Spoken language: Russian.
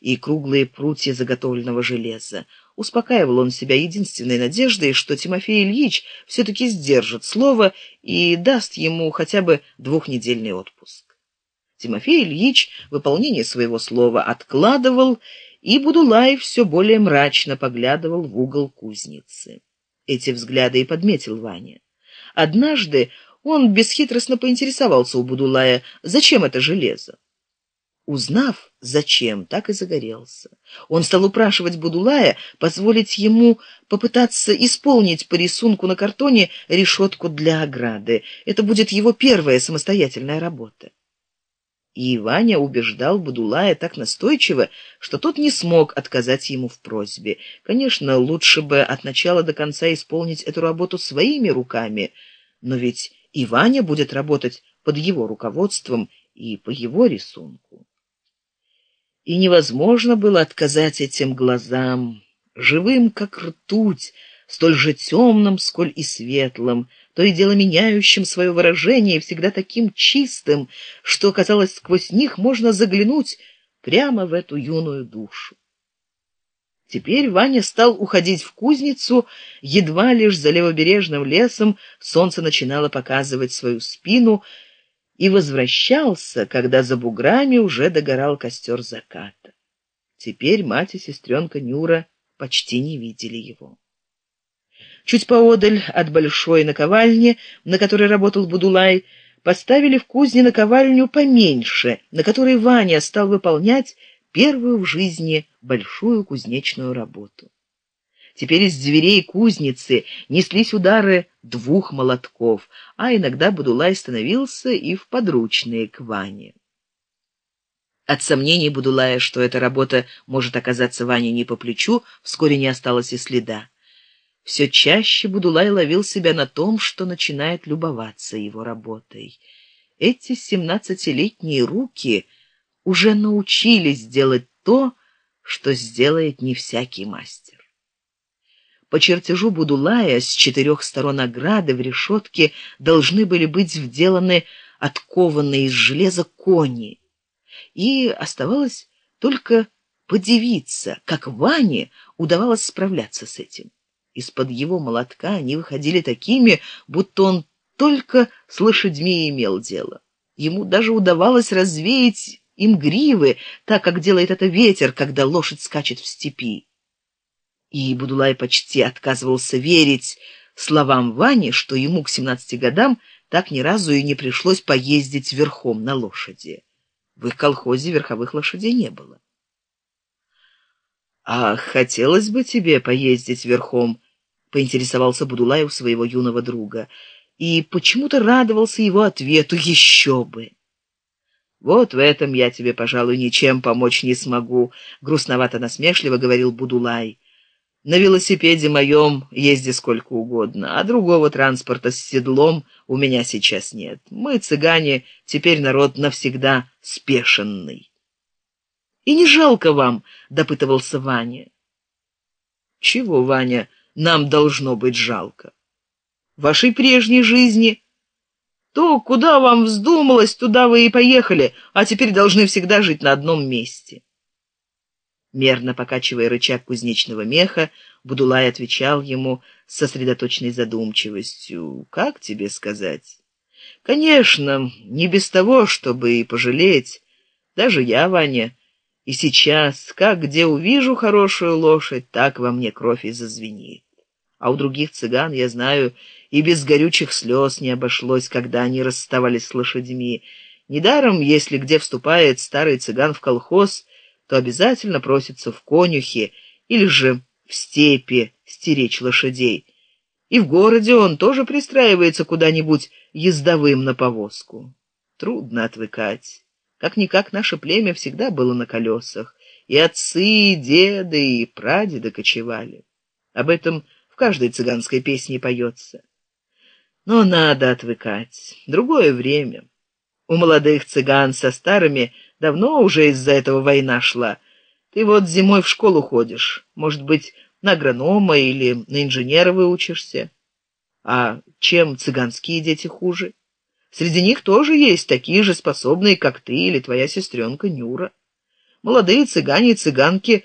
и круглые прутья заготовленного железа. Успокаивал он себя единственной надеждой, что Тимофей Ильич все-таки сдержит слово и даст ему хотя бы двухнедельный отпуск. Тимофей Ильич выполнение своего слова откладывал, и Будулай все более мрачно поглядывал в угол кузницы. Эти взгляды и подметил Ваня. Однажды он бесхитростно поинтересовался у Будулая, зачем это железо. Узнав, зачем, так и загорелся. Он стал упрашивать Будулая позволить ему попытаться исполнить по рисунку на картоне решетку для ограды. Это будет его первая самостоятельная работа. И Ваня убеждал Будулая так настойчиво, что тот не смог отказать ему в просьбе. Конечно, лучше бы от начала до конца исполнить эту работу своими руками, но ведь и Ваня будет работать под его руководством и по его рисунку. И невозможно было отказать этим глазам, живым, как ртуть, столь же темным, сколь и светлым, то и дело меняющим свое выражение, всегда таким чистым, что, казалось, сквозь них можно заглянуть прямо в эту юную душу. Теперь Ваня стал уходить в кузницу, едва лишь за левобережным лесом солнце начинало показывать свою спину, и возвращался, когда за буграми уже догорал костер заката. Теперь мать и сестренка Нюра почти не видели его. Чуть поодаль от большой наковальни, на которой работал Будулай, поставили в кузне наковальню поменьше, на которой Ваня стал выполнять первую в жизни большую кузнечную работу. Теперь из дверей кузницы неслись удары двух молотков, а иногда Будулай становился и в подручные к Ване. От сомнений Будулая, что эта работа может оказаться Ване не по плечу, вскоре не осталось и следа. Все чаще Будулай ловил себя на том, что начинает любоваться его работой. Эти семнадцатилетние руки уже научились делать то, что сделает не всякий мастер. По чертежу Будулая с четырех сторон ограды в решетке должны были быть вделаны откованные из железа кони, и оставалось только подивиться, как Ване удавалось справляться с этим. Из-под его молотка они выходили такими, будто он только с лошадьми имел дело. Ему даже удавалось развеять им гривы, так как делает это ветер, когда лошадь скачет в степи. И Будулай почти отказывался верить словам Вани, что ему к семнадцати годам так ни разу и не пришлось поездить верхом на лошади. В их колхозе верховых лошадей не было. «А хотелось бы тебе поездить верхом?» — поинтересовался Будулай у своего юного друга. И почему-то радовался его ответу «еще бы». «Вот в этом я тебе, пожалуй, ничем помочь не смогу», — грустновато-насмешливо говорил Будулай. «На велосипеде моем езди сколько угодно, а другого транспорта с седлом у меня сейчас нет. Мы, цыгане, теперь народ навсегда спешенный». И не жалко вам, допытывался Ваня. Чего, Ваня, нам должно быть жалко? Вашей прежней жизни. То, куда вам вздумалось, туда вы и поехали, а теперь должны всегда жить на одном месте. Мерно покачивая рычаг кузнечного меха, Будулай отвечал ему с сосредоточенной задумчивостью. «Как тебе сказать?» «Конечно, не без того, чтобы и пожалеть. Даже я, Ваня, и сейчас, как где увижу хорошую лошадь, так во мне кровь и зазвенит. А у других цыган, я знаю, и без горючих слез не обошлось, когда они расставались с лошадьми. Недаром, если где вступает старый цыган в колхоз, то обязательно просится в конюхе или же в степи стеречь лошадей. И в городе он тоже пристраивается куда-нибудь ездовым на повозку. Трудно отвыкать. Как-никак наше племя всегда было на колесах, и отцы, и деды, и прадеды кочевали. Об этом в каждой цыганской песне поется. Но надо отвыкать. Другое время. У молодых цыган со старыми давно уже из-за этого война шла. Ты вот зимой в школу ходишь, может быть, на агронома или на инженера выучишься. А чем цыганские дети хуже? Среди них тоже есть такие же способные, как ты или твоя сестренка Нюра. молодые цыгане и цыганки